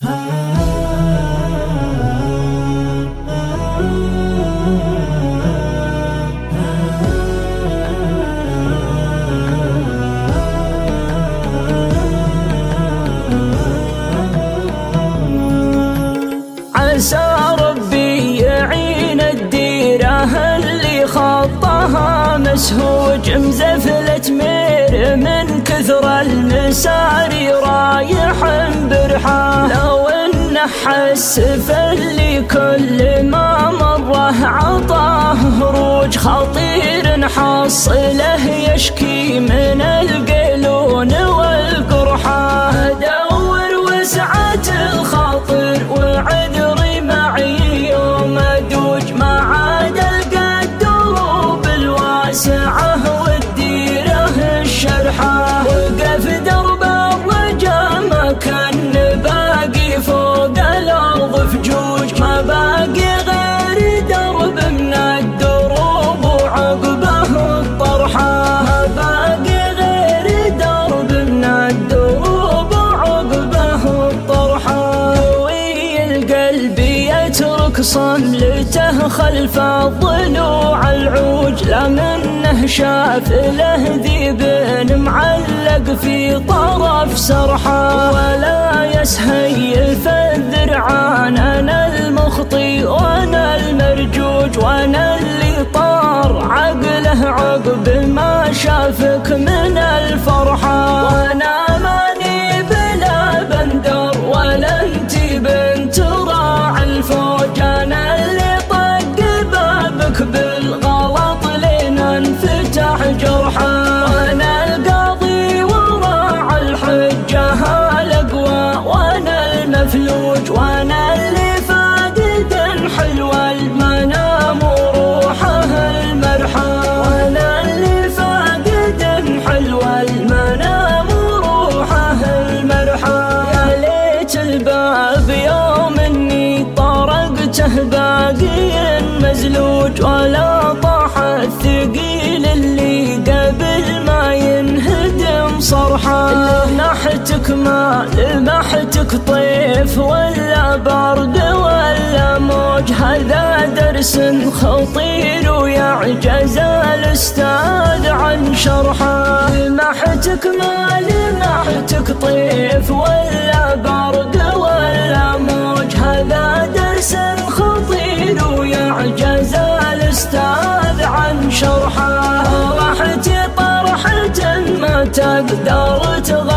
عسى ربي يعين الديره اللي خطها مسهوج مزفلة مير من كثر المساري رايح فاللي كل ما مرة عطاه هروج خطير حصله يشكي من القلون صملته خلف الضلوع العوج لا منه شاف له ذيب معلق في طرف سرحه. ولا يسهيل الذرعان أنا المخطي وأنا المرجوج وأنا اللي طار عقله عقب ما شافك من الفرحة. مزلوج ولا طاح الثقيل اللي قبل ما ينهدم صرحه. لمحتك ما لمحتك طيف ولا برد ولا موج. هذا درس خطير ويعجز الأستاذ عن شرحه. لمحتك ما لمحتك طيف ولا time the dollar till